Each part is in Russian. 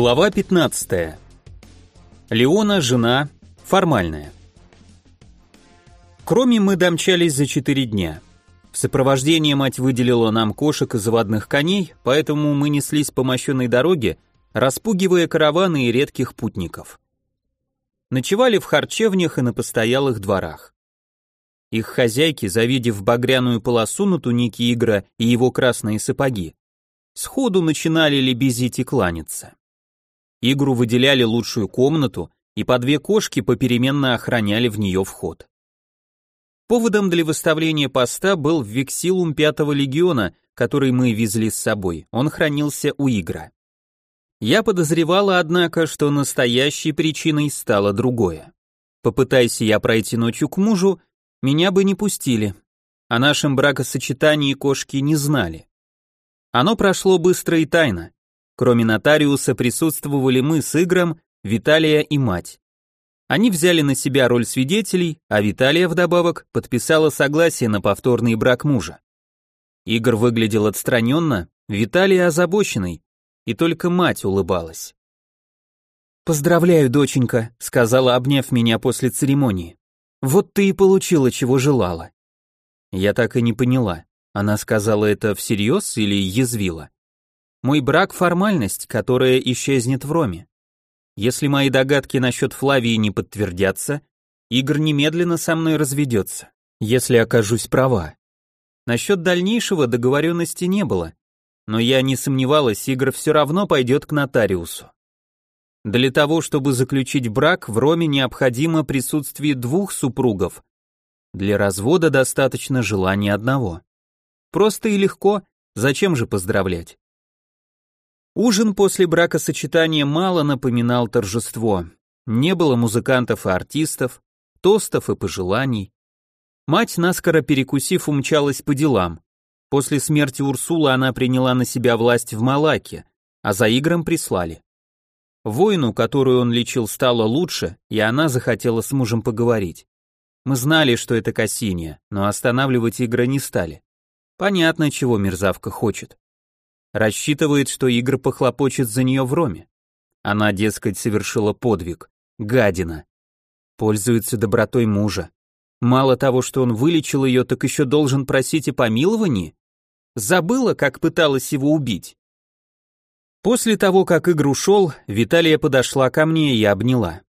Глава 15. Леона, жена, формальная. Кроме мы домчались за 4 дня. В сопровождении мать выделила нам кошек и заводных коней, поэтому мы неслись по мощенной дороге, распугивая караваны и редких путников. Ночевали в харчевнях и на постоялых дворах. Их хозяйки, завидев багряную полосу на тунике Игра и его красные сапоги, сходу начинали лебезить и кланяться. Игру выделяли лучшую комнату, и по две кошки попеременно охраняли в нее вход. Поводом для выставления поста был вексилум пятого легиона, который мы везли с собой. Он хранился у Игра. Я подозревала, однако, что настоящей причиной стало другое. Попытайся я пройти ночью к мужу, меня бы не пустили. О нашем бракосочетании кошки не знали. Оно прошло быстро и тайно. Кроме нотариуса присутствовали мы с Игром, Виталия и мать. Они взяли на себя роль свидетелей, а Виталия вдобавок подписала согласие на повторный брак мужа. Игорь выглядел отстраненно, Виталий озабоченный, и только мать улыбалась. «Поздравляю, доченька», — сказала, обняв меня после церемонии. «Вот ты и получила, чего желала». Я так и не поняла, она сказала это всерьез или язвила? Мой брак – формальность, которая исчезнет в Роме. Если мои догадки насчет Флавии не подтвердятся, Игорь немедленно со мной разведется, если окажусь права. Насчет дальнейшего договоренности не было, но я не сомневалась, Игорь все равно пойдет к нотариусу. Для того, чтобы заключить брак, в Роме необходимо присутствие двух супругов. Для развода достаточно желания одного. Просто и легко, зачем же поздравлять? Ужин после бракосочетания мало напоминал торжество. Не было музыкантов и артистов, тостов и пожеланий. Мать, наскоро перекусив, умчалась по делам. После смерти Урсулы она приняла на себя власть в Малаке, а за игром прислали. Воину, которую он лечил, стало лучше, и она захотела с мужем поговорить. Мы знали, что это Кассиния, но останавливать игры не стали. Понятно, чего мерзавка хочет. Рассчитывает, что Игорь похлопочет за нее в Роме. Она, дескать, совершила подвиг. Гадина. Пользуется добротой мужа. Мало того, что он вылечил ее, так еще должен просить о помиловании? Забыла, как пыталась его убить. После того, как Игорь ушел, Виталия подошла ко мне и обняла.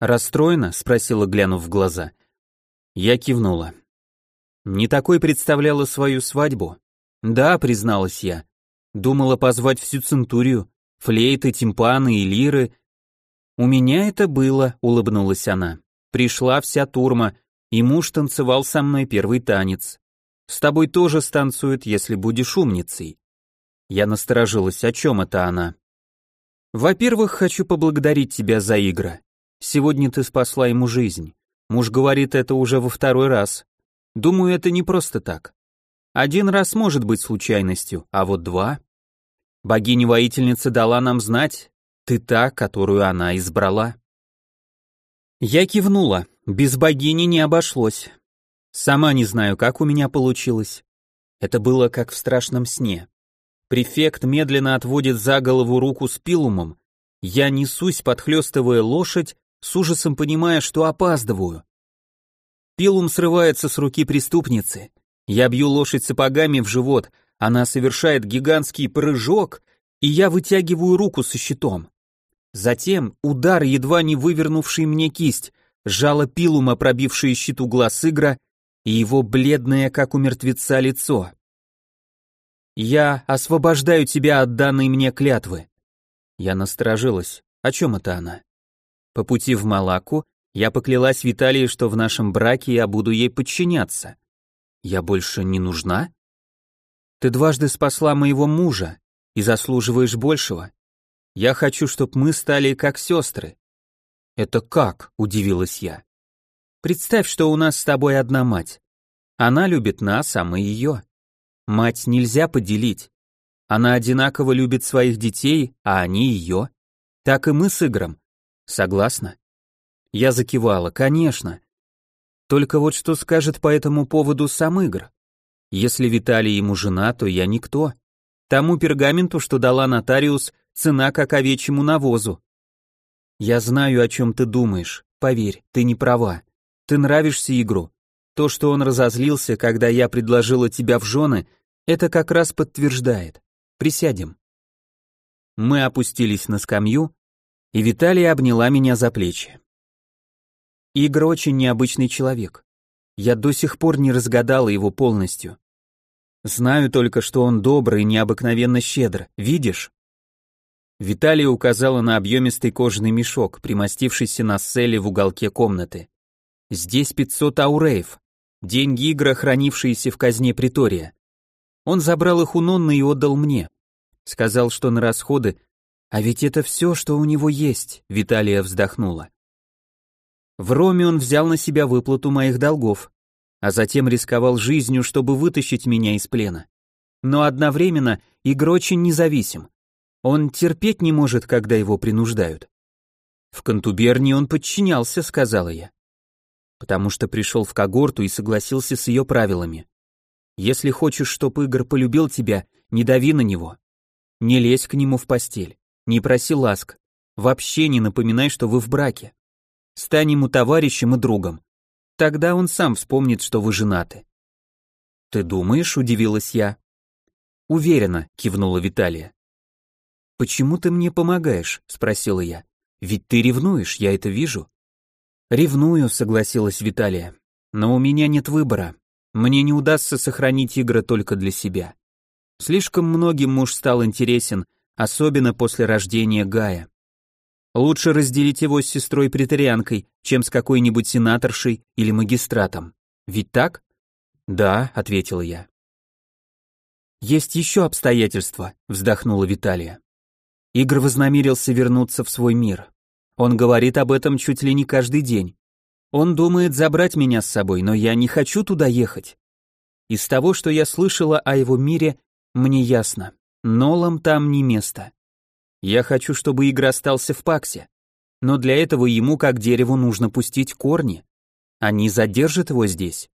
«Расстроена?» — спросила, глянув в глаза. Я кивнула. Не такой представляла свою свадьбу. Да, призналась я. Думала позвать всю центурию, флейты, тимпаны и лиры. У меня это было, улыбнулась она. Пришла вся турма, и муж танцевал со мной первый танец. С тобой тоже станцуют, если будешь умницей. Я насторожилась, о чем это она? Во-первых, хочу поблагодарить тебя за игры. Сегодня ты спасла ему жизнь. Муж говорит это уже во второй раз. Думаю, это не просто так. Один раз может быть случайностью, а вот два... Богиня-воительница дала нам знать, ты та, которую она избрала. Я кивнула, без богини не обошлось. Сама не знаю, как у меня получилось. Это было как в страшном сне. Префект медленно отводит за голову руку с пилумом. Я несусь, подхлестывая лошадь, с ужасом понимая, что опаздываю. Пилум срывается с руки преступницы. Я бью лошадь сапогами в живот, она совершает гигантский прыжок, и я вытягиваю руку со щитом. Затем удар, едва не вывернувший мне кисть, жало пилума, пробившее щиту глаз игра, и его бледное, как у мертвеца, лицо. «Я освобождаю тебя от данной мне клятвы». Я насторожилась. О чем это она? По пути в Малаку я поклялась Виталии, что в нашем браке я буду ей подчиняться. Я больше не нужна? Ты дважды спасла моего мужа и заслуживаешь большего. Я хочу, чтобы мы стали как сестры. Это как? Удивилась я. Представь, что у нас с тобой одна мать. Она любит нас, а мы ее. Мать нельзя поделить. Она одинаково любит своих детей, а они ее. Так и мы с Игром. Согласна? Я закивала, конечно. Только вот что скажет по этому поводу сам Игорь? Если Виталий ему жена, то я никто. Тому пергаменту, что дала нотариус, цена как овечьему навозу. Я знаю, о чем ты думаешь. Поверь, ты не права. Ты нравишься Игру. То, что он разозлился, когда я предложила тебя в жены, это как раз подтверждает. Присядем. Мы опустились на скамью, и Виталия обняла меня за плечи. Игорь очень необычный человек. Я до сих пор не разгадала его полностью. Знаю только, что он добрый и необыкновенно щедр. Видишь? Виталия указала на объемистый кожаный мешок, примостившийся на селе в уголке комнаты. Здесь 500 ауреев. Деньги Игра, хранившиеся в казне Притория. Он забрал их у Нонны и отдал мне. Сказал, что на расходы... А ведь это все, что у него есть, Виталия вздохнула. В Роме он взял на себя выплату моих долгов, а затем рисковал жизнью, чтобы вытащить меня из плена. Но одновременно Игр очень независим. Он терпеть не может, когда его принуждают. В контубернии он подчинялся, сказала я. Потому что пришел в когорту и согласился с ее правилами. Если хочешь, чтоб Игорь полюбил тебя, не дави на него. Не лезь к нему в постель, не проси ласк, вообще не напоминай, что вы в браке. Стань ему товарищем и другом. Тогда он сам вспомнит, что вы женаты. Ты думаешь, удивилась я. Уверена, кивнула Виталия. Почему ты мне помогаешь? спросила я. Ведь ты ревнуешь, я это вижу. Ревную, согласилась Виталия. Но у меня нет выбора. Мне не удастся сохранить игры только для себя. Слишком многим муж стал интересен, особенно после рождения Гая. Лучше разделить его с сестрой-претарианкой, чем с какой-нибудь сенаторшей или магистратом. Ведь так? Да, ответил я. Есть еще обстоятельства, вздохнула Виталия. Игорь вознамерился вернуться в свой мир. Он говорит об этом чуть ли не каждый день. Он думает забрать меня с собой, но я не хочу туда ехать. Из того, что я слышала о его мире, мне ясно. Нолам там не место. Я хочу, чтобы Игорь остался в Паксе. Но для этого ему, как дереву, нужно пустить корни. Они задержат его здесь.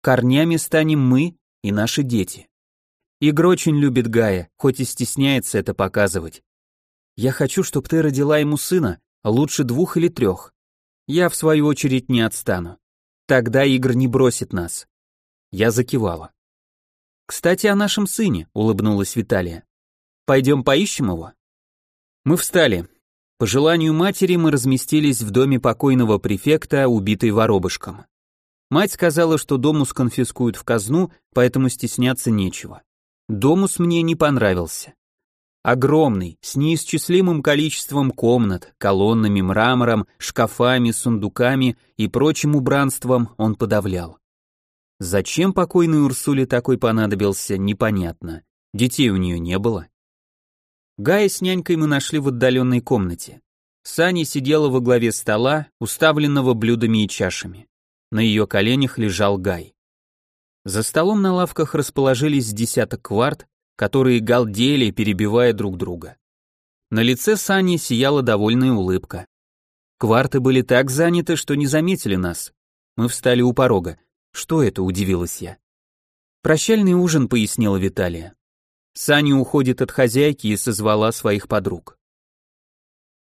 Корнями станем мы и наши дети. Игорь очень любит Гая, хоть и стесняется это показывать. Я хочу, чтобы ты родила ему сына, лучше двух или трех. Я, в свою очередь, не отстану. Тогда Игорь не бросит нас. Я закивала. Кстати, о нашем сыне, улыбнулась Виталия. Пойдем поищем его? Мы встали. По желанию матери мы разместились в доме покойного префекта, убитой воробышком. Мать сказала, что домус конфискуют в казну, поэтому стесняться нечего. Домус мне не понравился. Огромный, с неисчислимым количеством комнат, колоннами, мрамором, шкафами, сундуками и прочим убранством он подавлял. Зачем покойной Урсуле такой понадобился, непонятно. Детей у нее не было. Гая с нянькой мы нашли в отдаленной комнате. Сани сидела во главе стола, уставленного блюдами и чашами. На ее коленях лежал Гай. За столом на лавках расположились десяток кварт, которые галдели, перебивая друг друга. На лице Сани сияла довольная улыбка. Кварты были так заняты, что не заметили нас. Мы встали у порога. Что это, удивилась я. Прощальный ужин, пояснила Виталия. Саня уходит от хозяйки и созвала своих подруг.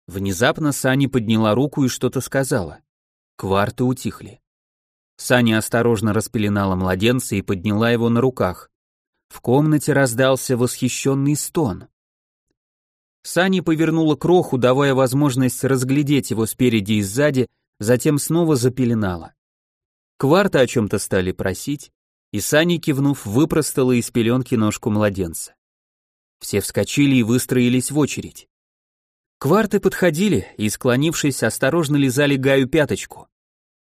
Внезапно Саня подняла руку и что-то сказала. Кварты утихли. Саня осторожно распеленала младенца и подняла его на руках. В комнате раздался восхищенный стон. Саня повернула кроху, давая возможность разглядеть его спереди и сзади, затем снова запеленала. Кварты о чем-то стали просить, и Саня, кивнув, выпростала из пеленки ножку младенца. Все вскочили и выстроились в очередь. Кварты подходили и, склонившись, осторожно лизали Гаю пяточку.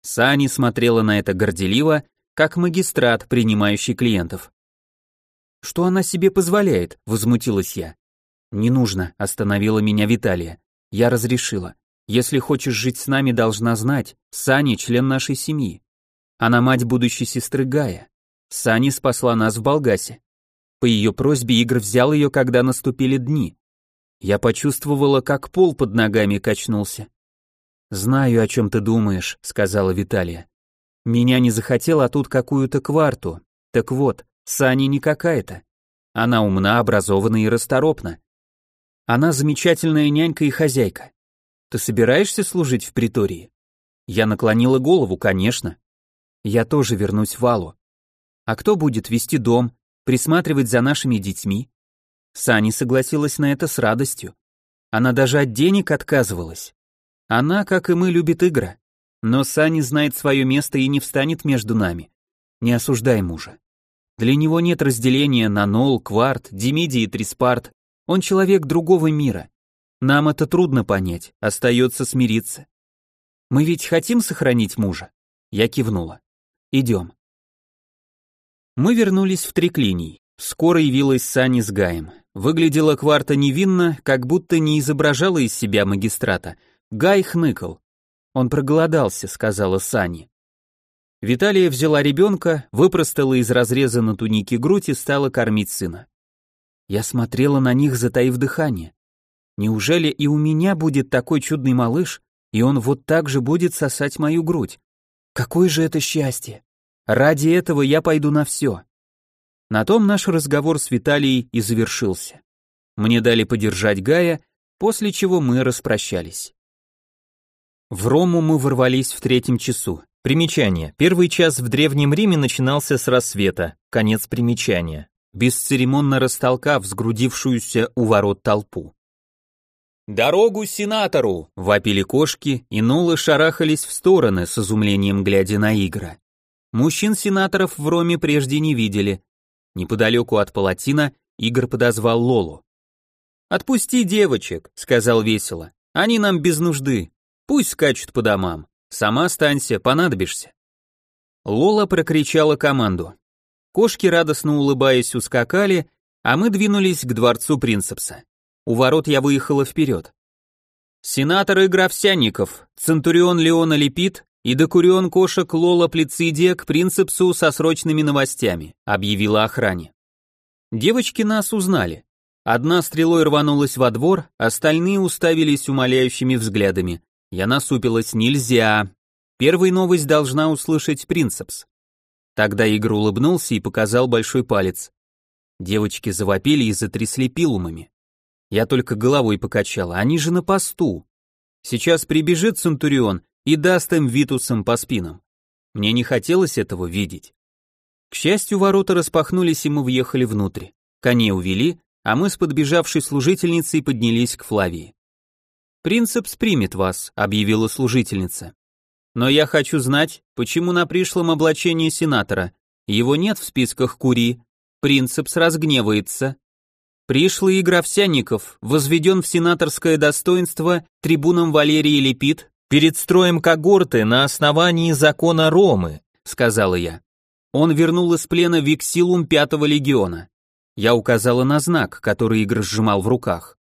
Сани смотрела на это горделиво, как магистрат, принимающий клиентов. «Что она себе позволяет?» — возмутилась я. «Не нужно», — остановила меня Виталия. «Я разрешила. Если хочешь жить с нами, должна знать, Сани — член нашей семьи. Она мать будущей сестры Гая. Сани спасла нас в Болгасе. По ее просьбе Игорь взял ее, когда наступили дни. Я почувствовала, как пол под ногами качнулся. «Знаю, о чем ты думаешь», — сказала Виталия. «Меня не захотел, а тут какую-то кварту. Так вот, Сани не какая-то. Она умна, образована и расторопна. Она замечательная нянька и хозяйка. Ты собираешься служить в притории? Я наклонила голову, конечно. Я тоже вернусь в Алу. А кто будет вести дом, присматривать за нашими детьми? Сани согласилась на это с радостью. Она даже от денег отказывалась. Она, как и мы, любит игры. Но Сани знает свое место и не встанет между нами. Не осуждай мужа. Для него нет разделения на Нол, Кварт, Демиди и Триспарт. Он человек другого мира. Нам это трудно понять, остается смириться. Мы ведь хотим сохранить мужа? Я кивнула. Идем. Мы вернулись в Треклиний. Скоро явилась Сани с Гаем. Выглядела Кварта невинно, как будто не изображала из себя магистрата. Гай хныкал. Он проголодался, сказала Сани. Виталия взяла ребенка, выпростала из разреза на тунике грудь и стала кормить сына. Я смотрела на них, затаив дыхание. Неужели и у меня будет такой чудный малыш, и он вот так же будет сосать мою грудь? Какое же это счастье! Ради этого я пойду на все. На том наш разговор с Виталией и завершился. Мне дали подержать Гая, после чего мы распрощались. В Рому мы ворвались в третьем часу. Примечание. Первый час в Древнем Риме начинался с рассвета. Конец примечания. Бесцеремонно растолкав сгрудившуюся у ворот толпу. «Дорогу сенатору!» — вопили кошки, и нулы шарахались в стороны с изумлением глядя на Игра. Мужчин-сенаторов в Роме прежде не видели. Неподалеку от палатина Игорь подозвал Лолу. «Отпусти девочек», — сказал весело. «Они нам без нужды. Пусть скачут по домам. Сама останься, понадобишься». Лола прокричала команду. Кошки, радостно улыбаясь, ускакали, а мы двинулись к дворцу принцепса. У ворот я выехала вперед. Сенатор и граф Сянников, Центурион Леона Лепит и докурион кошек Лола Плецидия к принцепсу со срочными новостями, объявила охране. Девочки нас узнали. Одна стрелой рванулась во двор, остальные уставились умоляющими взглядами. Я насупилась, нельзя. Первой новость должна услышать принцепс. Тогда Игорь улыбнулся и показал большой палец. Девочки завопили и затрясли пилумами. Я только головой покачала, они же на посту. Сейчас прибежит Центурион и даст им витусом по спинам. Мне не хотелось этого видеть. К счастью, ворота распахнулись, и мы въехали внутрь. Коней увели, а мы с подбежавшей служительницей поднялись к Флавии. «Принцепс примет вас», — объявила служительница. «Но я хочу знать, почему на пришлом облачении сенатора его нет в списках Кури. Принцепс разгневается, Пришлый Игровсянников возведен в сенаторское достоинство трибуном Валерий Лепит перед строем когорты на основании закона Ромы, сказала я. Он вернул из плена Виксилум пятого легиона. Я указала на знак, который Игорь сжимал в руках.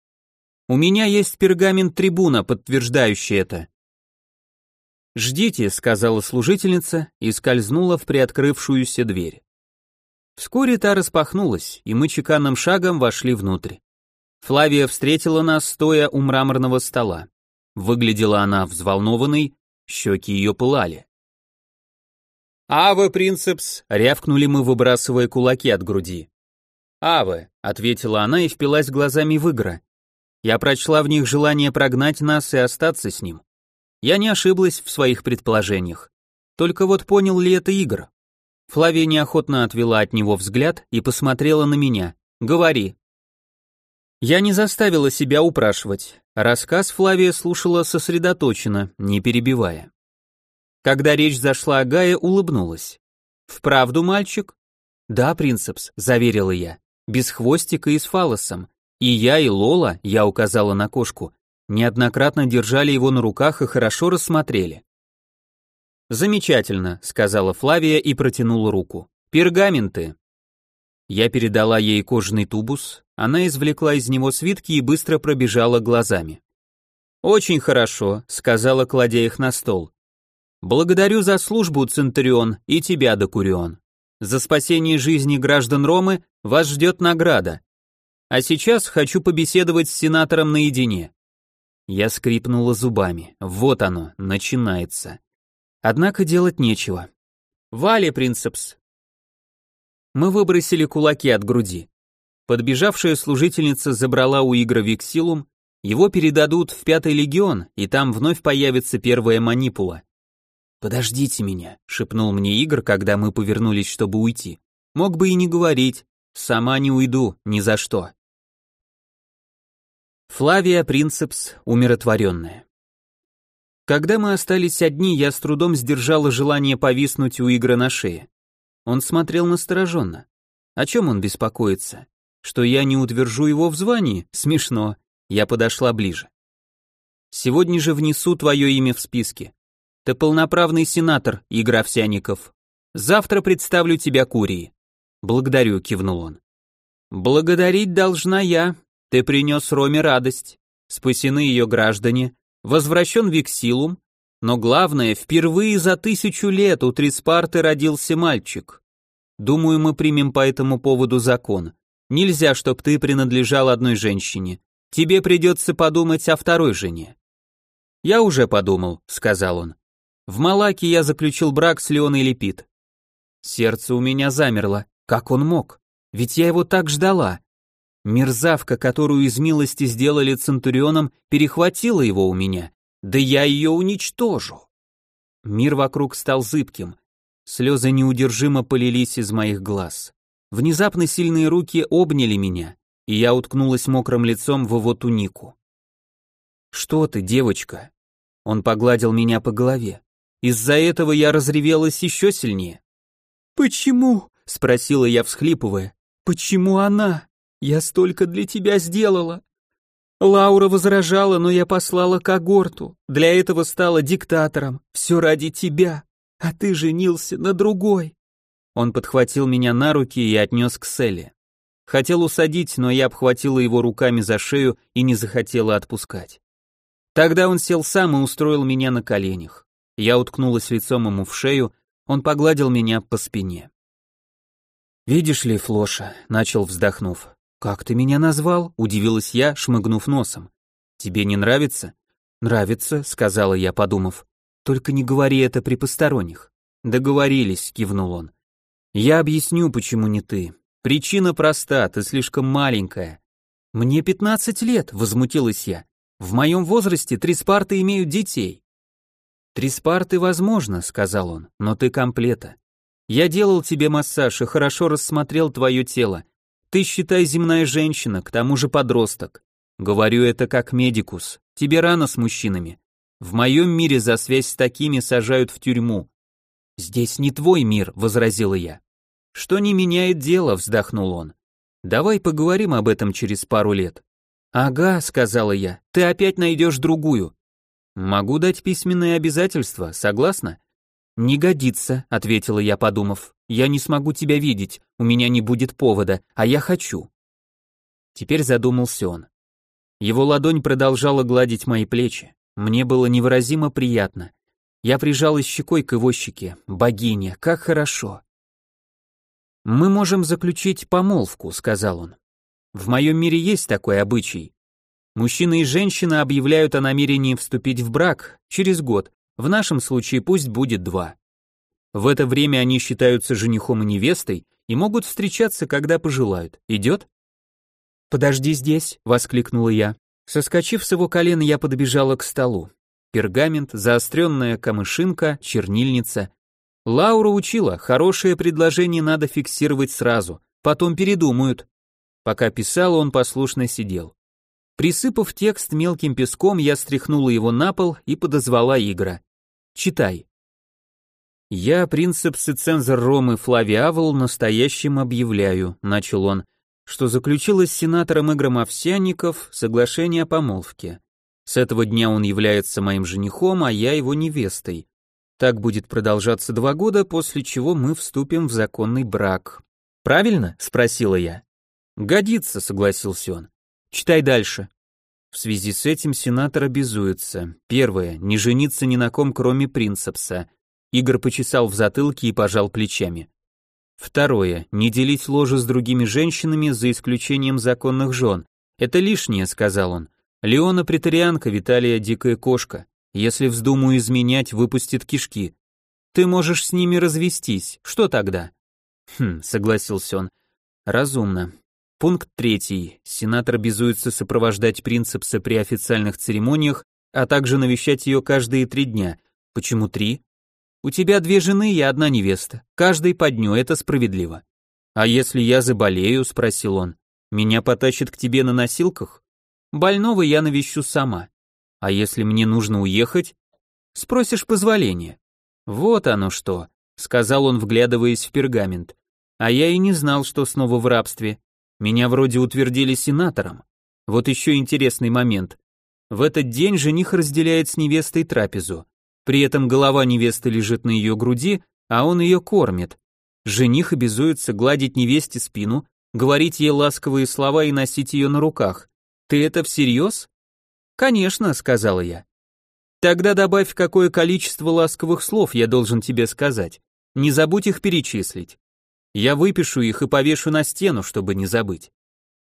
У меня есть пергамент трибуна, подтверждающий это. «Ждите», — сказала служительница и скользнула в приоткрывшуюся дверь. Вскоре та распахнулась, и мы чеканным шагом вошли внутрь. Флавия встретила нас, стоя у мраморного стола. Выглядела она взволнованной, щеки ее пылали. «Аве, принцепс!» — рявкнули мы, выбрасывая кулаки от груди. «Аве!» — ответила она и впилась глазами в Игра. Я прочла в них желание прогнать нас и остаться с ним. Я не ошиблась в своих предположениях. Только вот понял ли это Игр? Флавия неохотно отвела от него взгляд и посмотрела на меня. «Говори». Я не заставила себя упрашивать. Рассказ Флавия слушала сосредоточенно, не перебивая. Когда речь зашла о Гае, улыбнулась. «Вправду, мальчик?» «Да, принцепс», — заверила я, без хвостика и с фалосом. И я, и Лола, я указала на кошку, неоднократно держали его на руках и хорошо рассмотрели. «Замечательно», — сказала Флавия и протянула руку. «Пергаменты». Я передала ей кожаный тубус, она извлекла из него свитки и быстро пробежала глазами. «Очень хорошо», — сказала, кладя их на стол. «Благодарю за службу, Центурион, и тебя, Докурион. За спасение жизни граждан Ромы вас ждет награда. А сейчас хочу побеседовать с сенатором наедине». Я скрипнула зубами. Вот оно, начинается. Однако делать нечего. Вали, принцепс. Мы выбросили кулаки от груди. Подбежавшая служительница забрала у Игра Виксилум, его передадут в Пятый легион, и там вновь появится первая манипула. «Подождите меня», — шепнул мне Игр, когда мы повернулись, чтобы уйти. «Мог бы и не говорить. Сама не уйду, ни за что». Флавия Принцепс, умиротворенная. Когда мы остались одни, я с трудом сдержала желание повиснуть у Игра на шее. Он смотрел настороженно. О чем он беспокоится? Что я не утвержу его в звании? Смешно. Я подошла ближе. Сегодня же внесу твое имя в списке. Ты полноправный сенатор, Игра Овсяников. Завтра представлю тебя Курии. Благодарю, кивнул он. Благодарить должна я. Ты принес Роме радость. Спасены ее граждане, возвращен Виксилум, но главное, впервые за тысячу лет у Триспарты родился мальчик. Думаю, мы примем по этому поводу закон. Нельзя, чтоб ты принадлежал одной женщине. Тебе придется подумать о второй жене. Я уже подумал, сказал он. В Малаке я заключил брак с Леоной Лепит. Сердце у меня замерло. Как он мог? Ведь я его так ждала. Мерзавка, которую из милости сделали Центурионом, перехватила его у меня. Да я ее уничтожу. Мир вокруг стал зыбким. Слезы неудержимо полились из моих глаз. Внезапно сильные руки обняли меня, и я уткнулась мокрым лицом в его тунику. «Что ты, девочка?» Он погладил меня по голове. Из-за этого я разревелась еще сильнее. «Почему?» — спросила я, всхлипывая. «Почему она? Я столько для тебя сделала!» Лаура возражала, но я послала когорту. Для этого стала диктатором. Все ради тебя. А ты женился на другой. Он подхватил меня на руки и отнес к Селе. Хотел усадить, но я обхватила его руками за шею и не захотела отпускать. Тогда он сел сам и устроил меня на коленях. Я уткнулась лицом ему в шею, он погладил меня по спине. «Видишь ли, Флоша», — начал вздохнув, — «как ты меня назвал?» — удивилась я, шмыгнув носом. «Тебе не нравится?» «Нравится», — сказала я, подумав. «Только не говори это при посторонних». «Договорились», — кивнул он. «Я объясню, почему не ты. Причина проста, ты слишком маленькая». «Мне пятнадцать лет», — возмутилась я. В моем возрасте три спарты имеют детей. Три спарты возможно, сказал он, но ты комплета. Я делал тебе массаж и хорошо рассмотрел твое тело. Ты считай земная женщина, к тому же подросток. Говорю это как медикус. Тебе рано с мужчинами. В моем мире за связь с такими сажают в тюрьму. Здесь не твой мир, возразила я. Что не меняет дело, вздохнул он. Давай поговорим об этом через пару лет. «Ага», — сказала я, — «ты опять найдешь другую». «Могу дать письменные обязательства, согласна?» «Не годится», — ответила я, подумав. «Я не смогу тебя видеть, у меня не будет повода, а я хочу». Теперь задумался он. Его ладонь продолжала гладить мои плечи. Мне было невыразимо приятно. Я прижалась щекой к его щеке. Богиня, как хорошо. «Мы можем заключить помолвку», — сказал он. В моем мире есть такой обычай. Мужчина и женщина объявляют о намерении вступить в брак через год, в нашем случае пусть будет два. В это время они считаются женихом и невестой и могут встречаться, когда пожелают. Идет? «Подожди здесь», — воскликнула я. Соскочив с его колена, я подбежала к столу. Пергамент, заостренная камышинка, чернильница. Лаура учила, хорошее предложение надо фиксировать сразу, потом передумают. Пока писал, он послушно сидел. Присыпав текст мелким песком, я стряхнула его на пол и подозвала Игра. «Читай». «Я, принцепс и цензор Ромы Флавий Авл, настоящим объявляю», — начал он, что заключилось с сенатором Игром Овсянников соглашение о помолвке. С этого дня он является моим женихом, а я его невестой. Так будет продолжаться два года, после чего мы вступим в законный брак. «Правильно?» — спросила я. «Годится», — согласился он. «Читай дальше». В связи с этим сенатор обязуется. Первое. Не жениться ни на ком, кроме принцепса. Игорь почесал в затылке и пожал плечами. Второе. Не делить ложе с другими женщинами за исключением законных жен. Это лишнее, сказал он. Леона претарианка, Виталия дикая кошка. Если вздумаю изменять, выпустит кишки. Ты можешь с ними развестись. Что тогда? Хм, согласился он. Разумно. Пункт третий. Сенатор обязуется сопровождать принципса при официальных церемониях, а также навещать ее каждые три дня. Почему три? У тебя две жены и одна невеста. Каждый по дню, это справедливо. А если я заболею, спросил он, меня потащат к тебе на носилках? Больного я навещу сама. А если мне нужно уехать? Спросишь позволения. Вот оно что, сказал он, вглядываясь в пергамент. А я и не знал, что снова в рабстве. Меня вроде утвердили сенатором. Вот еще интересный момент. В этот день жених разделяет с невестой трапезу. При этом голова невесты лежит на ее груди, а он ее кормит. Жених обязуется гладить невесте спину, говорить ей ласковые слова и носить ее на руках. Ты это всерьез? Конечно, сказала я. Тогда добавь, какое количество ласковых слов я должен тебе сказать. Не забудь их перечислить. Я выпишу их и повешу на стену, чтобы не забыть.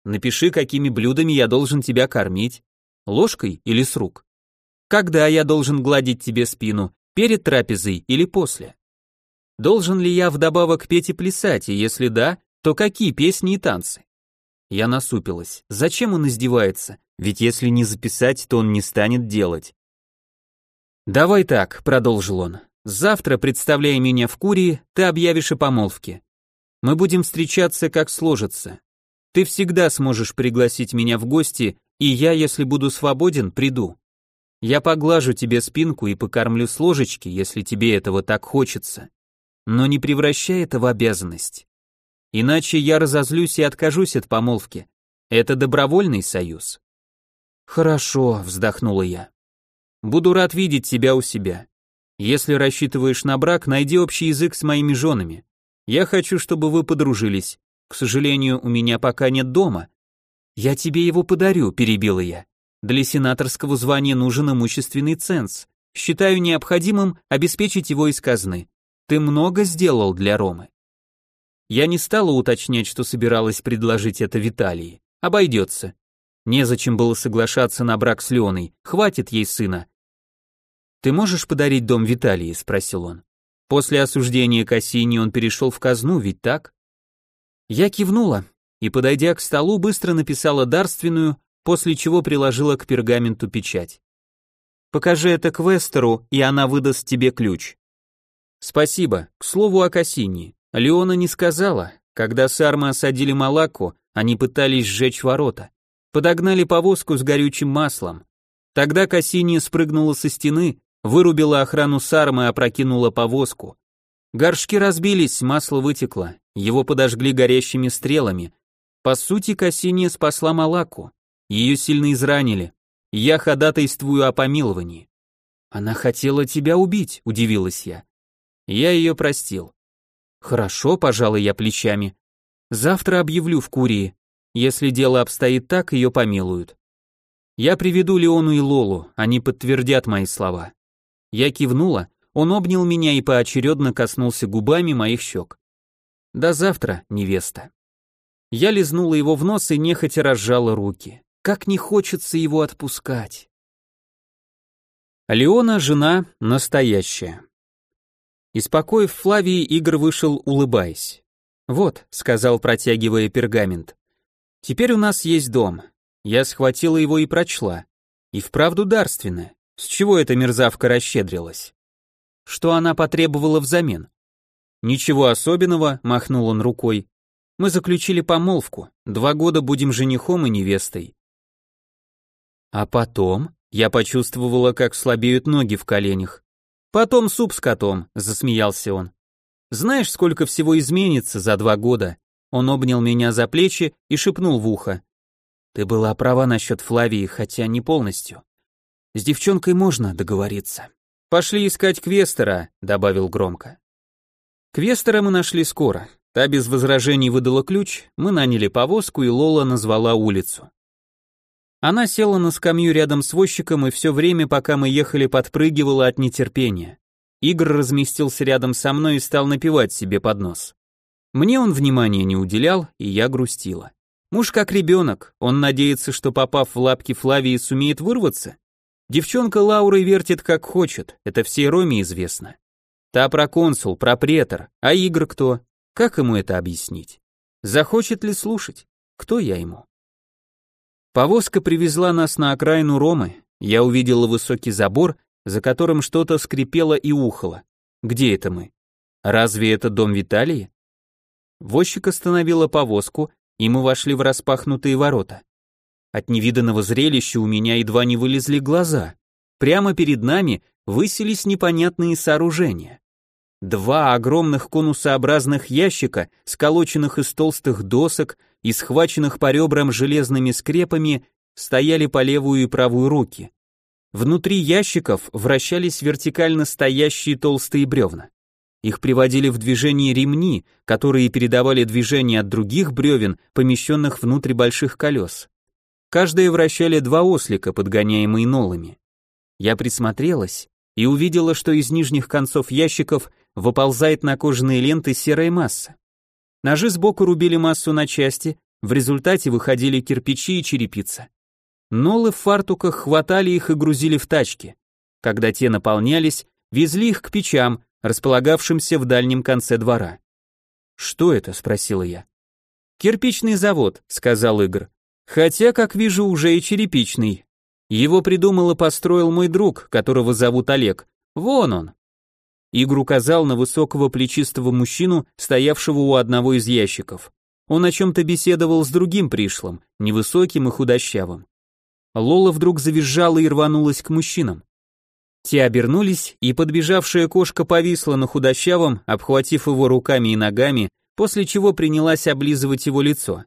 Напиши, какими блюдами я должен тебя кормить. Ложкой или с рук? Когда я должен гладить тебе спину, перед трапезой или после? Должен ли я вдобавок петь и плясать, и если да, то какие песни и танцы? Я насупилась. Зачем он издевается? Ведь если не записать, то он не станет делать. «Давай так», — продолжил он. «Завтра, представляя меня в Курии, ты объявишь о помолвке. Мы будем встречаться, как сложится. Ты всегда сможешь пригласить меня в гости, и я, если буду свободен, приду. Я поглажу тебе спинку и покормлю с ложечки, если тебе этого так хочется. Но не превращай это в обязанность. Иначе я разозлюсь и откажусь от помолвки. Это добровольный союз. Хорошо, вздохнула я. Буду рад видеть тебя у себя. Если рассчитываешь на брак, найди общий язык с моими женами. Я хочу, чтобы вы подружились. К сожалению, у меня пока нет дома. Я тебе его подарю, перебила я. Для сенаторского звания нужен имущественный ценз. Считаю необходимым обеспечить его из казны. Ты много сделал для Ромы. Я не стала уточнять, что собиралась предложить это Виталии. Обойдется. Незачем было соглашаться на брак с Леной, хватит ей сына. «Ты можешь подарить дом Виталии?» – спросил он. После осуждения Кассини он перешел в казну, ведь так? Я кивнула и, подойдя к столу, быстро написала дарственную, после чего приложила к пергаменту печать. Покажи это Квестеру, и она выдаст тебе ключ. Спасибо. К слову о Кассини. Леона не сказала. Когда сармы осадили Малакку, они пытались сжечь ворота. Подогнали повозку с горючим маслом. Тогда Кассини спрыгнула со стены, Вырубила охрану сармы, опрокинула повозку. Горшки разбились, масло вытекло, его подожгли горящими стрелами. По сути, Кассиния спасла Малаку. Ее сильно изранили. Я ходатайствую о помиловании. Она хотела тебя убить, удивилась я. Я ее простил. Хорошо, пожалуй, я плечами. Завтра объявлю в Курии. Если дело обстоит так, ее помилуют. Я приведу Леону и Лолу, они подтвердят мои слова. Я кивнула, он обнял меня и поочередно коснулся губами моих щек. «До завтра, невеста». Я лизнула его в нос и нехотя разжала руки. Как не хочется его отпускать. Леона жена настоящая. Из покоев Флавии Игорь вышел, улыбаясь. «Вот», — сказал, протягивая пергамент. «Теперь у нас есть дом». Я схватила его и прочла. И вправду дарственное. С чего эта мерзавка расщедрилась? Что она потребовала взамен? Ничего особенного, махнул он рукой. Мы заключили помолвку. Два года будем женихом и невестой. А потом я почувствовала, как слабеют ноги в коленях. Потом суп с котом, засмеялся он. Знаешь, сколько всего изменится за два года? Он обнял меня за плечи и шепнул в ухо. Ты была права насчет Флавии, хотя не полностью. С девчонкой можно договориться. Пошли искать Квестера, добавил громко. Квестера мы нашли скоро. Та без возражений выдала ключ, мы наняли повозку, и Лола назвала улицу. Она села на скамью рядом с возчиком и все время, пока мы ехали, подпрыгивала от нетерпения. Игорь разместился рядом со мной и стал напевать себе под нос. Мне он внимания не уделял, и я грустила. Муж как ребенок, он надеется, что попав в лапки Флавии сумеет вырваться, Девчонка Лаурой вертит как хочет, это всей Роме известно. Та проконсул, пропретор, а Игорь кто? Как ему это объяснить? Захочет ли слушать? Кто я ему? Повозка привезла нас на окраину Ромы. Я увидела высокий забор, за которым что-то скрипело и ухало. Где это мы? Разве это дом Виталии? Возчик остановила повозку, и мы вошли в распахнутые ворота. От невиданного зрелища у меня едва не вылезли глаза. Прямо перед нами высились непонятные сооружения. Два огромных конусообразных ящика, сколоченных из толстых досок и схваченных по ребрам железными скрепами, стояли по левую и правую руки. Внутри ящиков вращались вертикально стоящие толстые бревна. Их приводили в движение ремни, которые передавали движение от других бревен, помещенных внутрь больших колес. Каждое вращали два ослика, подгоняемые нолами. Я присмотрелась и увидела, что из нижних концов ящиков выползает на кожаные ленты серая масса. Ножи сбоку рубили массу на части, в результате выходили кирпичи и черепица. Нолы в фартуках хватали их и грузили в тачки. Когда те наполнялись, везли их к печам, располагавшимся в дальнем конце двора. «Что это?» — спросила я. «Кирпичный завод», — сказал Игорь. «Хотя, как вижу, уже и черепичный. Его придумал и построил мой друг, которого зовут Олег. Вон он». Игорь указал на высокого плечистого мужчину, стоявшего у одного из ящиков. Он о чем-то беседовал с другим пришлым, невысоким и худощавым. Лола вдруг завизжала и рванулась к мужчинам. Те обернулись, и подбежавшая кошка повисла на худощавом, обхватив его руками и ногами, после чего принялась облизывать его лицо.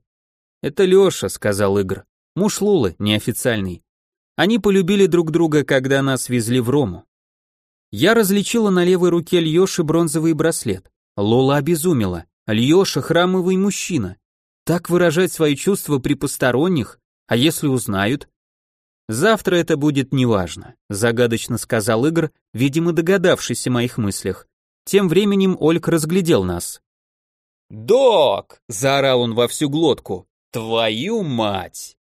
«Это Леша», — сказал Игорь, — «муж Лулы, неофициальный. Они полюбили друг друга, когда нас везли в Рому. Я различила на левой руке Льёши бронзовый браслет. Лола обезумела. Льёша — храмовый мужчина. Так выражать свои чувства при посторонних, а если узнают? Завтра это будет неважно, загадочно сказал Игорь, видимо догадавшись о моих мыслях. Тем временем Ольг разглядел нас. «Док!» — заорал он во всю глотку. «Твою мать!»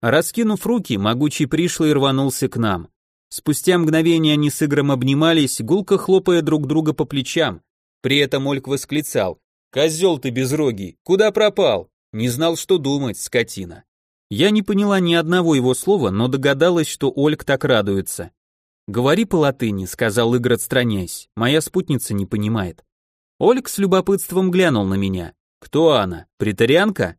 Раскинув руки, могучий пришлый рванулся к нам. Спустя мгновение они с Игром обнимались, гулко хлопая друг друга по плечам. При этом Ольг восклицал. «Козел ты безрогий! Куда пропал? Не знал, что думать, скотина!» Я не поняла ни одного его слова, но догадалась, что Ольг так радуется. «Говори по латыни», — сказал Игорь, отстраняясь. «Моя спутница не понимает». Ольг с любопытством глянул на меня. «Кто она? Притарианка?»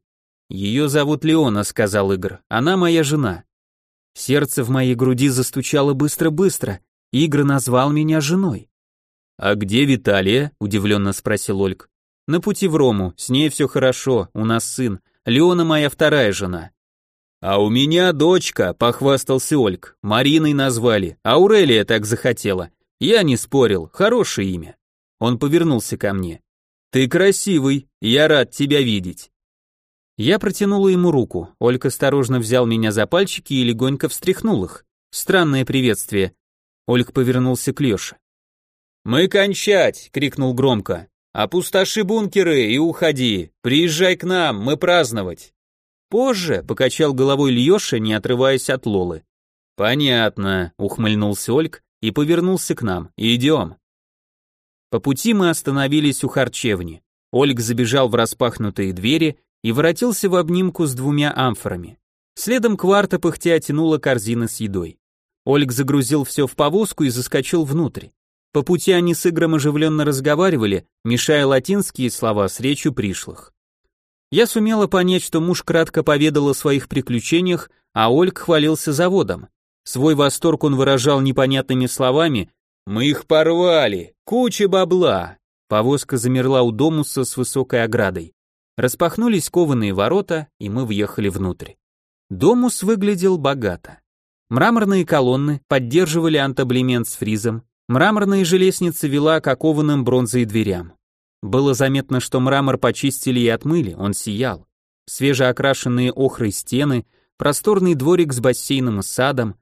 «Ее зовут Леона», — сказал Игорь. «Она моя жена». Сердце в моей груди застучало быстро-быстро. Игорь назвал меня женой. «А где Виталия?» — удивленно спросил Ольг. «На пути в Рому, с ней все хорошо, у нас сын. Леона моя вторая жена». «А у меня дочка», — похвастался Ольг. «Мариной назвали, Аурелия так захотела. Я не спорил, хорошее имя». Он повернулся ко мне. «Ты красивый, я рад тебя видеть». Я протянула ему руку, Ольг осторожно взял меня за пальчики и легонько встряхнул их. Странное приветствие. Ольг повернулся к Лёше. «Мы кончать!» — крикнул громко. «Опустоши бункеры и уходи! Приезжай к нам, мы праздновать!» Позже покачал головой Льёша, не отрываясь от Лолы. Понятно, ухмыльнулся Ольг и повернулся к нам. Идем. По пути мы остановились у харчевни. Ольг забежал в распахнутые двери и воротился в обнимку с двумя амфорами. Следом кварта пыхтя тянула корзина с едой. Ольг загрузил все в повозку и заскочил внутрь. По пути они с Игром оживленно разговаривали, мешая латинские слова с речью пришлых. Я сумела понять, что муж кратко поведал о своих приключениях, а Ольг хвалился заводом. Свой восторг он выражал непонятными словами «Мы их порвали! Куча бабла!» Повозка замерла у домуса с высокой оградой. Распахнулись кованые ворота, и мы въехали внутрь. Домус выглядел богато. Мраморные колонны поддерживали антаблемент с фризом, мраморная же лестница вела к окованным бронзой дверям. Было заметно, что мрамор почистили и отмыли, он сиял. Свежеокрашенные охрой стены, просторный дворик с бассейном и садом.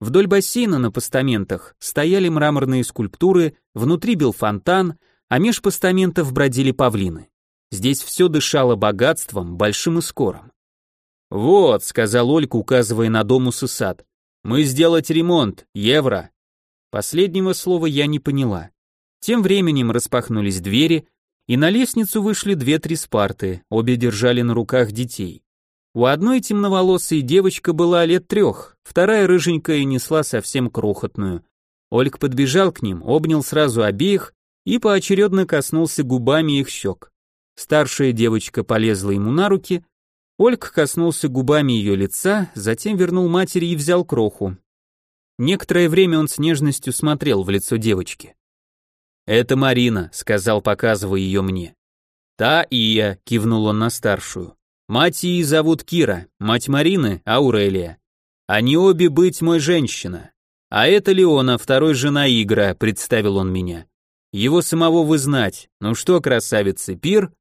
Вдоль бассейна на постаментах стояли мраморные скульптуры, внутри бил фонтан, а меж постаментов бродили павлины. Здесь все дышало богатством, большим и скорым. «Вот», — сказал Олька, указывая на домус и сад, — «мы сделать ремонт, евро». Последнего слова я не поняла. Тем временем распахнулись двери, и на лестницу вышли две-три спарты, обе держали на руках детей. У одной темноволосой девочка была лет трех, вторая рыженькая несла совсем крохотную. Ольг подбежал к ним, обнял сразу обеих и поочередно коснулся губами их щек. Старшая девочка полезла ему на руки, Ольг коснулся губами ее лица, затем вернул матери и взял кроху. Некоторое время он с нежностью смотрел в лицо девочки. «Это Марина», — сказал, показывая ее мне. «Та и я», — кивнул он на старшую. «Мать ее зовут Кира, мать Марины — Аурелия. Они обе быть мой женщина. А это Леона, второй жена Игра», — представил он меня. «Его самого вы знать. Ну что, красавицы, пир?»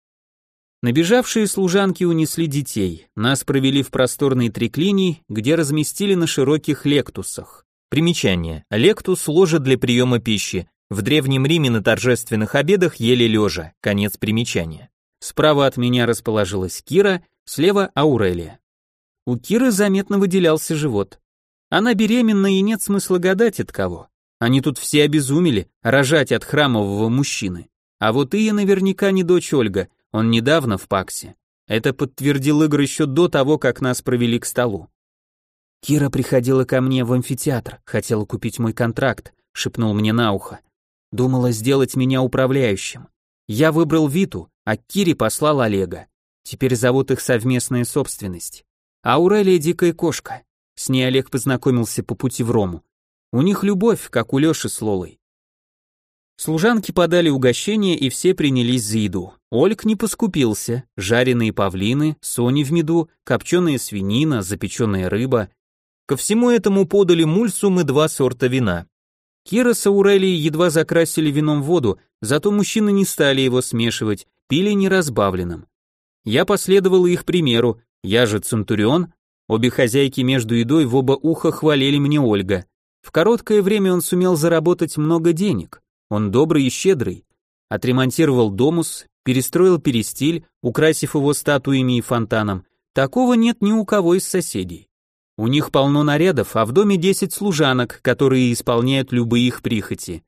Набежавшие служанки унесли детей. Нас провели в просторной триклинии, где разместили на широких лектусах. Примечание. Лектус – ложа для приема пищи. В Древнем Риме на торжественных обедах ели лежа. Конец примечания. Справа от меня расположилась Кира, слева Аурелия. У Киры заметно выделялся живот. Она беременна и нет смысла гадать от кого. Они тут все обезумели, рожать от храмового мужчины. А вот Ия наверняка не дочь Ольга, он недавно в Паксе. Это подтвердил Игорь еще до того, как нас провели к столу. Кира приходила ко мне в амфитеатр, хотела купить мой контракт, шепнул мне на ухо. Думала сделать меня управляющим. Я выбрал Виту, а Кире послал Олега. Теперь зовут их совместная собственность. А Аурелия дикая кошка. С ней Олег познакомился по пути в Рому. У них любовь, как у Лёши с Лолой. Служанки подали угощение, и все принялись за еду. Ольг не поскупился. Жареные павлины, сони в меду, копченая свинина, запеченная рыба. Ко всему этому подали мульсум и два сорта вина. Кира с Аурелией едва закрасили вином воду, зато мужчины не стали его смешивать, пили неразбавленным. Я последовал их примеру, я же Центурион, обе хозяйки между едой в оба уха хвалили мне Ольга. В короткое время он сумел заработать много денег, он добрый и щедрый. Отремонтировал домус, перестроил перестиль, украсив его статуями и фонтаном. Такого нет ни у кого из соседей. У них полно нарядов, а в доме 10 служанок, которые исполняют любые их прихоти.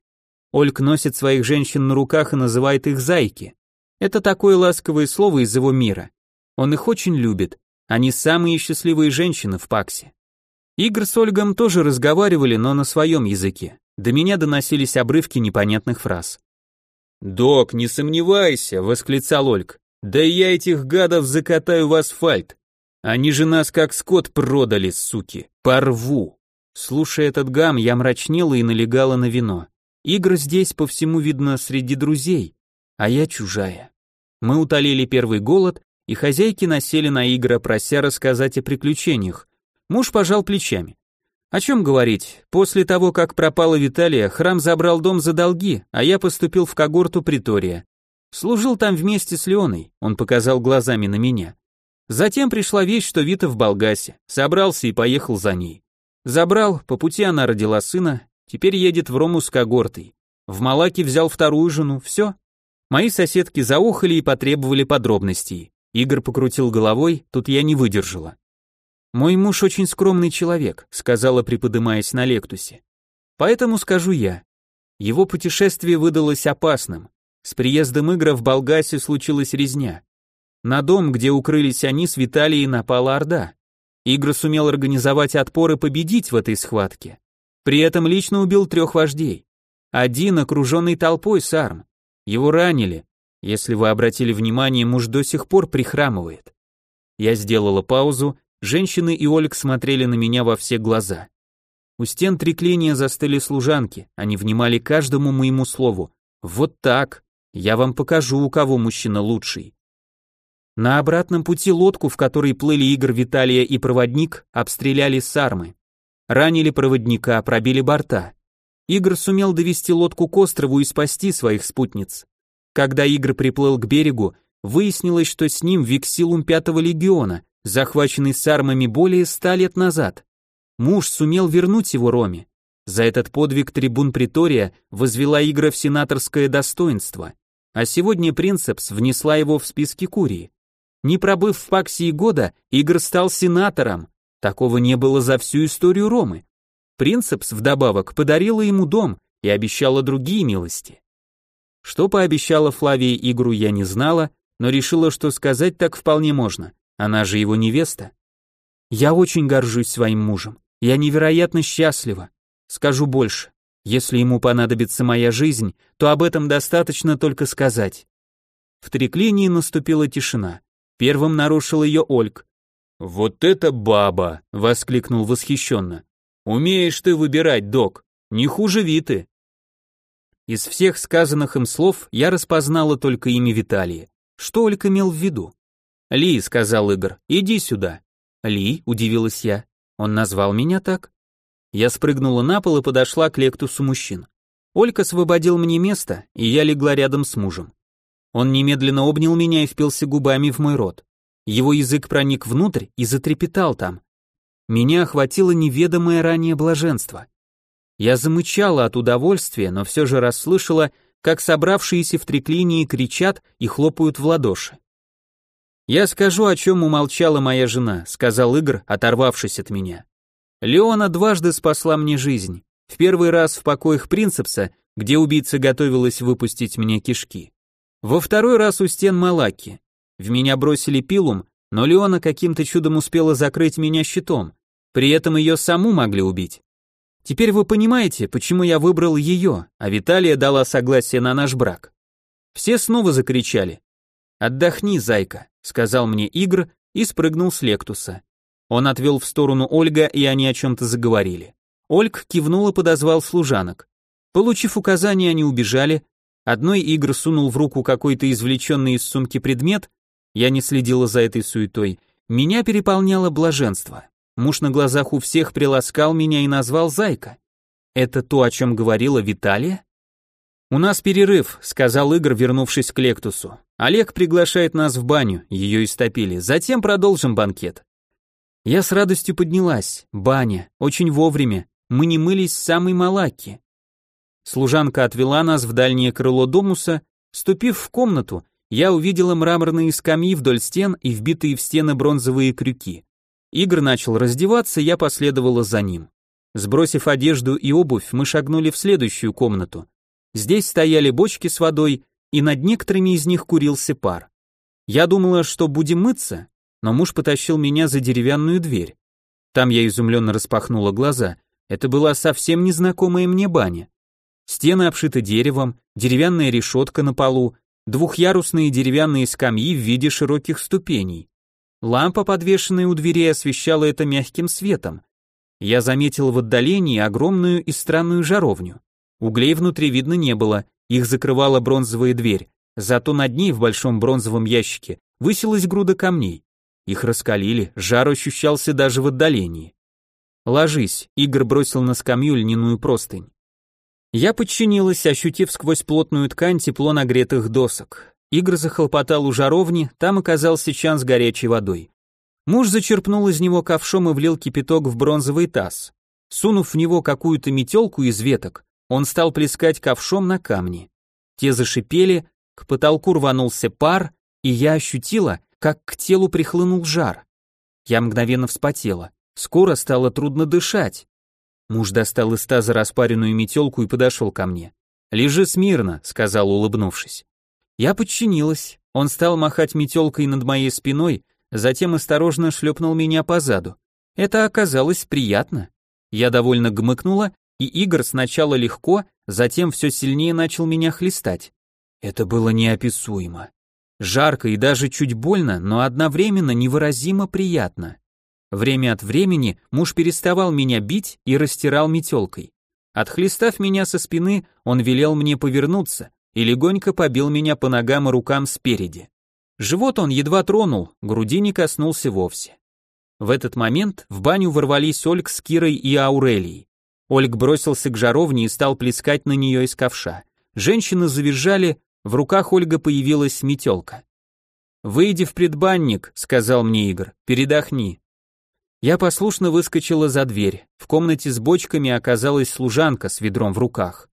Ольг носит своих женщин на руках и называет их зайки. Это такое ласковое слово из его мира. Он их очень любит. Они самые счастливые женщины в Паксе. Игорь с Ольгом тоже разговаривали, но на своем языке. До меня доносились обрывки непонятных фраз. «Док, не сомневайся», — восклицал Ольг. «Да я этих гадов закатаю в асфальт. Они же нас как скот продали, суки. Порву. Слушая этот гам, я мрачнела и налегала на вино. Игры здесь по всему видно среди друзей, а я чужая. Мы утолили первый голод, и хозяйки насели на Игра, прося рассказать о приключениях. Муж пожал плечами. О чем говорить? После того, как пропала Виталия, храм забрал дом за долги, а я поступил в когорту притория. Служил там вместе с Леоной, он показал глазами на меня. Затем пришла вещь, что Вита в Болгасе. Собрался и поехал за ней. Забрал, по пути она родила сына, теперь едет в Рому с когортой. В Малаке взял вторую жену, все. Мои соседки заохали и потребовали подробностей. Игорь покрутил головой, тут я не выдержала. «Мой муж очень скромный человек», сказала, приподымаясь на лектусе. «Поэтому скажу я. Его путешествие выдалось опасным. С приездом Игра в Болгасе случилась резня. На дом, где укрылись они, с Виталией напала Орда. Игра сумел организовать отпор и победить в этой схватке. При этом лично убил трех вождей. Один, окруженный толпой, сарм. Его ранили. Если вы обратили внимание, муж до сих пор прихрамывает. Я сделала паузу, женщины и Ольг смотрели на меня во все глаза. У стен трекления застыли служанки, они внимали каждому моему слову. Вот так, я вам покажу, у кого мужчина лучший. На обратном пути лодку, в которой плыли Игорь, Виталия и проводник, обстреляли сармы. Ранили проводника, пробили борта. Игорь сумел довести лодку к острову и спасти своих спутниц. Когда Игорь приплыл к берегу, выяснилось, что с ним Виксилум пятого легиона, захваченный сармами более ста лет назад. Муж сумел вернуть его Роме. За этот подвиг трибун Притория возвела Игра в сенаторское достоинство, а сегодня Принцепс внесла его в списки Курии. Не пробыв в Паксии года, Игорь стал сенатором. Такого не было за всю историю Ромы. Принцепс вдобавок подарила ему дом и обещала другие милости. Что пообещала Флавия Игру, я не знала, но решила, что сказать так вполне можно. Она же его невеста. Я очень горжусь своим мужем. Я невероятно счастлива. Скажу больше. Если ему понадобится моя жизнь, то об этом достаточно только сказать. В треклинии наступила тишина. Первым нарушил ее Ольг. «Вот это баба!» — воскликнул восхищенно. «Умеешь ты выбирать, док, не хуже Виты». Из всех сказанных им слов я распознала только имя Виталия. Что Ольг имел в виду? «Ли», — сказал Игорь, — «иди сюда». «Ли», — удивилась я. «Он назвал меня так?» Я спрыгнула на пол и подошла к лектусу мужчин. Олька освободил мне место, и я легла рядом с мужем. Он немедленно обнял меня и впился губами в мой рот. Его язык проник внутрь и затрепетал там. Меня охватило неведомое ранее блаженство. Я замычала от удовольствия, но все же расслышала, как собравшиеся в треклинии кричат и хлопают в ладоши. «Я скажу, о чем умолчала моя жена», — сказал Игорь, оторвавшись от меня. «Леона дважды спасла мне жизнь. В первый раз в покоях Принцепса, где убийца готовилась выпустить мне кишки. Во второй раз у стен Малаки. В меня бросили пилум, но Леона каким-то чудом успела закрыть меня щитом. При этом ее саму могли убить. Теперь вы понимаете, почему я выбрал ее, а Виталия дала согласие на наш брак. Все снова закричали. «Отдохни, зайка», — сказал мне Игр и спрыгнул с лектуса. Он отвел в сторону Ольга, и они о чем-то заговорили. Ольг кивнул и подозвал служанок. Получив указание, они убежали. Одной Игр сунул в руку какой-то извлеченный из сумки предмет, я не следила за этой суетой, меня переполняло блаженство. Муж на глазах у всех приласкал меня и назвал зайка. Это то, о чем говорила Виталия? У нас перерыв, сказал Игорь, вернувшись к Лектусу. Олег приглашает нас в баню, ее истопили. Затем продолжим банкет. Я с радостью поднялась. Баня, очень вовремя. Мы не мылись с самой Малаки. Служанка отвела нас в дальнее крыло домуса. Ступив в комнату, я увидела мраморные скамьи вдоль стен и вбитые в стены бронзовые крюки. Игорь начал раздеваться, я последовала за ним. Сбросив одежду и обувь, мы шагнули в следующую комнату. Здесь стояли бочки с водой, и над некоторыми из них курился пар. Я думала, что будем мыться, но муж потащил меня за деревянную дверь. Там я изумленно распахнула глаза. Это была совсем незнакомая мне баня. Стены обшиты деревом, деревянная решетка на полу, двухъярусные деревянные скамьи в виде широких ступеней. Лампа, подвешенная у двери, освещала это мягким светом. Я заметил в отдалении огромную и странную жаровню. Углей внутри видно не было, их закрывала бронзовая дверь, зато над ней в большом бронзовом ящике высилась груда камней. Их раскалили, жар ощущался даже в отдалении. «Ложись», — Игорь бросил на скамью льняную простынь. Я подчинилась, ощутив сквозь плотную ткань тепло нагретых досок. Игорь захлопотал у жаровни, там оказался чан с горячей водой. Муж зачерпнул из него ковшом и влил кипяток в бронзовый таз. Сунув в него какую-то метелку из веток, он стал плескать ковшом на камни. Те зашипели, к потолку рванулся пар, и я ощутила, как к телу прихлынул жар. Я мгновенно вспотела. Скоро стало трудно дышать. Муж достал из таза распаренную метелку и подошел ко мне. «Лежи смирно», — сказал, улыбнувшись. Я подчинилась. Он стал махать метелкой над моей спиной, затем осторожно шлепнул меня по заду. Это оказалось приятно. Я довольно гмыкнула, и Игорь сначала легко, затем все сильнее начал меня хлестать. Это было неописуемо. Жарко и даже чуть больно, но одновременно невыразимо приятно. Время от времени муж переставал меня бить и растирал метелкой. Отхлестав меня со спины, он велел мне повернуться, и легонько побил меня по ногам и рукам спереди. Живот он едва тронул, груди не коснулся вовсе. В этот момент в баню ворвались Ольг с Кирой и Аурелией. Ольг бросился к жаровне и стал плескать на нее из ковша. Женщины завизжали, в руках Ольга появилась метелка. «Выйди в предбанник», — сказал мне Игорь, — «передохни». Я послушно выскочила за дверь. В комнате с бочками оказалась служанка с ведром в руках.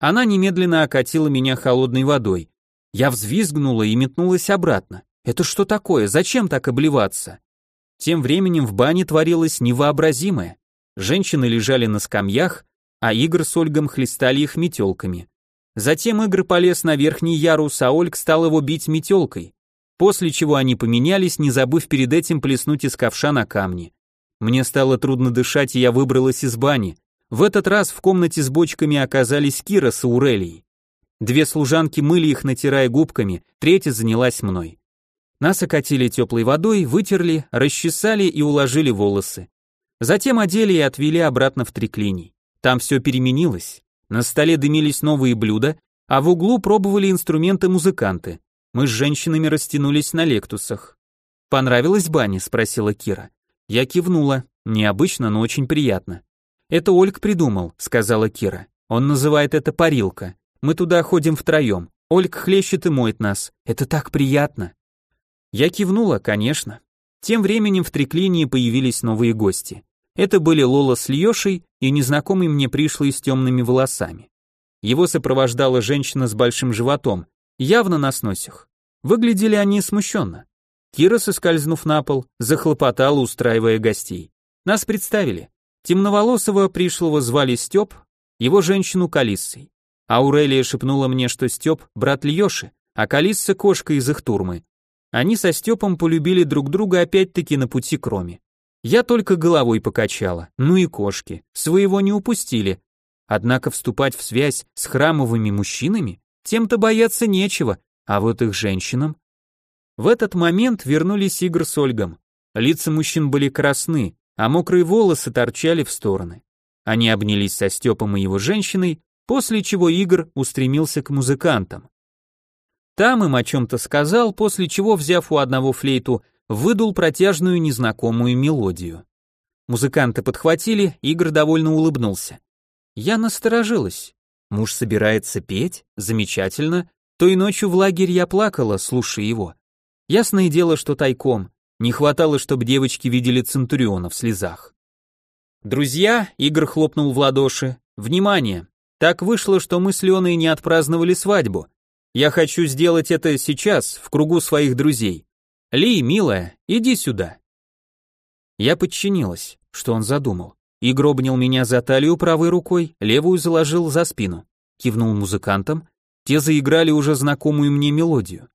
Она немедленно окатила меня холодной водой. Я взвизгнула и метнулась обратно. Это что такое? Зачем так обливаться? Тем временем в бане творилось невообразимое. Женщины лежали на скамьях, а Игорь с Ольгом хлестали их метелками. Затем Игорь полез на верхний ярус, а Ольг стал его бить метелкой. После чего они поменялись, не забыв перед этим плеснуть из ковша на камни. Мне стало трудно дышать, и я выбралась из бани. В этот раз в комнате с бочками оказались Кира с Аурелией. Две служанки мыли их, натирая губками, третья занялась мной. Нас окатили теплой водой, вытерли, расчесали и уложили волосы. Затем одели и отвели обратно в триклиний. Там все переменилось. На столе дымились новые блюда, а в углу пробовали инструменты музыканты. Мы с женщинами растянулись на лектусах. «Понравилась баня?» – спросила Кира. Я кивнула. Необычно, но очень приятно. «Это Ольг придумал», – сказала Кира. «Он называет это парилка. Мы туда ходим втроем. Ольг хлещет и моет нас. Это так приятно». Я кивнула, конечно. Тем временем в триклинии появились новые гости. Это были Лола с Льешей и незнакомый мне пришлый с темными волосами. Его сопровождала женщина с большим животом, явно на сносях. Выглядели они смущенно. Кира, соскользнув на пол, захлопотала, устраивая гостей. Нас представили. Темноволосого пришлого звали Степ, его женщину Калиссой. Аурелия шепнула мне, что Степ – брат Льеши, а Калисса – кошка из их турмы. Они со Степом полюбили друг друга опять-таки на пути к Роме. Я только головой покачала. Ну и кошки. Своего не упустили. Однако вступать в связь с храмовыми мужчинами, тем-то бояться нечего, а вот их женщинам. В этот момент вернулись Игорь с Ольгом. Лица мужчин были красны, а мокрые волосы торчали в стороны. Они обнялись со Степом и его женщиной, после чего Игорь устремился к музыкантам. Там им о чем-то сказал, после чего, взяв у одного флейту, выдул протяжную незнакомую мелодию. Музыканты подхватили, Игорь довольно улыбнулся. Я насторожилась. Муж собирается петь? Замечательно. Той ночью в лагерь я плакала, слушая его. Ясное дело, что тайком. Не хватало, чтобы девочки видели Центуриона в слезах. Друзья, Игорь хлопнул в ладоши. Внимание! Так вышло, что мы с Леной не отпраздновали свадьбу. Я хочу сделать это сейчас, в кругу своих друзей. Ли, милая, иди сюда. Я подчинилась, что он задумал. Игорь обнял меня за талию правой рукой, левую заложил за спину. Кивнул музыкантам, те заиграли уже знакомую мне мелодию.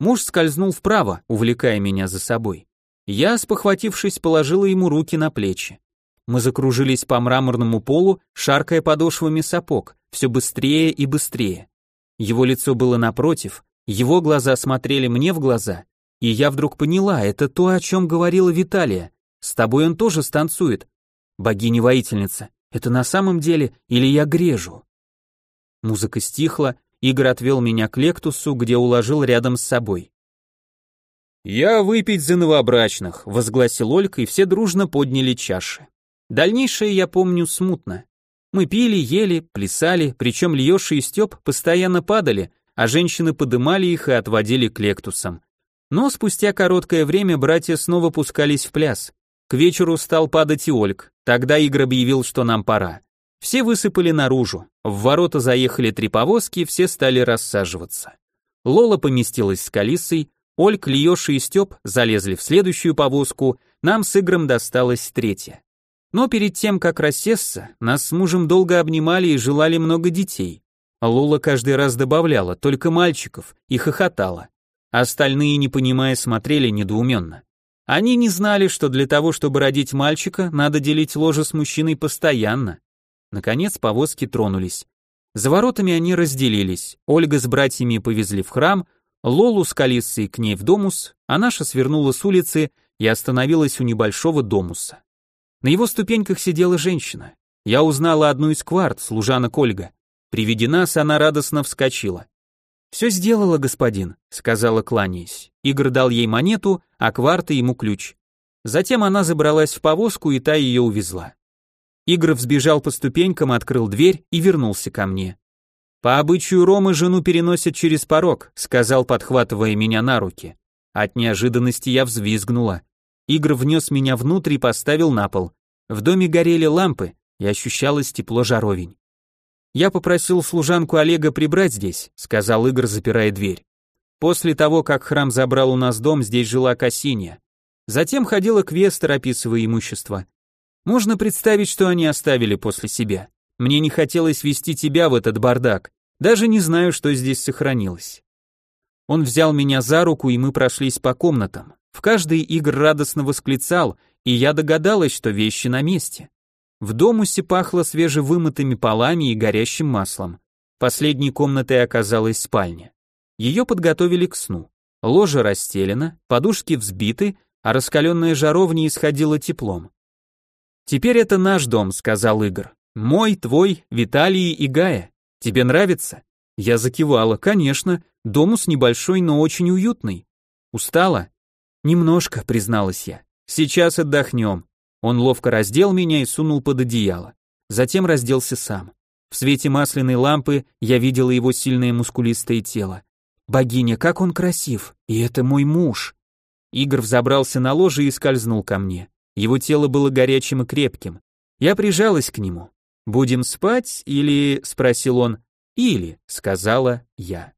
Муж скользнул вправо, увлекая меня за собой. Я, спохватившись, положила ему руки на плечи. Мы закружились по мраморному полу, шаркая подошвами сапог, все быстрее и быстрее. Его лицо было напротив, его глаза смотрели мне в глаза, и я вдруг поняла, это то, о чем говорила Виталия. С тобой он тоже станцует. Богиня-воительница, это на самом деле или я грежу? Музыка стихла, Игорь отвел меня к Лектусу, где уложил рядом с собой. «Я выпить за новобрачных», — возгласил Олька, и все дружно подняли чаши. Дальнейшее я помню смутно. Мы пили, ели, плясали, причем Льеша и Степ постоянно падали, а женщины подымали их и отводили к лектусам. Но спустя короткое время братья снова пускались в пляс. К вечеру стал падать и Ольг, тогда Игорь объявил, что нам пора. Все высыпали наружу, в ворота заехали три повозки, все стали рассаживаться. Лола поместилась с Калисой, Ольг, Льеша и Степ залезли в следующую повозку, нам с Игром досталась третья. Но перед тем, как рассесться, нас с мужем долго обнимали и желали много детей. Лола каждый раз добавляла только мальчиков и хохотала. Остальные, не понимая, смотрели недоуменно. Они не знали, что для того, чтобы родить мальчика, надо делить ложе с мужчиной постоянно. Наконец повозки тронулись. За воротами они разделились. Ольга с братьями повезли в храм, Лолу с Калиссой к ней в домус, а наша свернула с улицы и остановилась у небольшого домуса. На его ступеньках сидела женщина. Я узнала одну из кварт, служанок Ольга. При виде нас она радостно вскочила. «Все сделала, господин», — сказала, кланяясь. Игорь дал ей монету, а кварта ему ключ. Затем она забралась в повозку, и та ее увезла. Игорь взбежал по ступенькам, открыл дверь и вернулся ко мне. «По обычаю Ромы жену переносят через порог», — сказал, подхватывая меня на руки. От неожиданности я взвизгнула. Игорь внес меня внутрь и поставил на пол. В доме горели лампы, и ощущалось тепло жаровень. «Я попросил служанку Олега прибрать здесь», — сказал Игорь, запирая дверь. После того, как храм забрал у нас дом, здесь жила Кассиния. Затем ходила Квестер, описывая имущество. Можно представить, что они оставили после себя. Мне не хотелось вести тебя в этот бардак. Даже не знаю, что здесь сохранилось. Он взял меня за руку, и мы прошлись по комнатам. В каждой Игорь радостно восклицал, и я догадалась, что вещи на месте. В домусе пахло свежевымытыми полами и горящим маслом. Последней комнатой оказалась спальня. Ее подготовили к сну. Ложе расстелено, подушки взбиты, а раскаленная жаровня исходила теплом. «Теперь это наш дом», — сказал Игорь. «Мой, твой, Виталий и Гая. Тебе нравится?» Я закивала. «Конечно. Домус небольшой, но очень уютный. Устала?» «Немножко», — призналась я. «Сейчас отдохнем». Он ловко раздел меня и сунул под одеяло. Затем разделся сам. В свете масляной лампы я видела его сильное мускулистое тело. Богиня, как он красив! И это мой муж. Игорь взобрался на ложе и скользнул ко мне. Его тело было горячим и крепким. Я прижалась к нему. «Будем спать или...» — спросил он. «Или», — сказала я.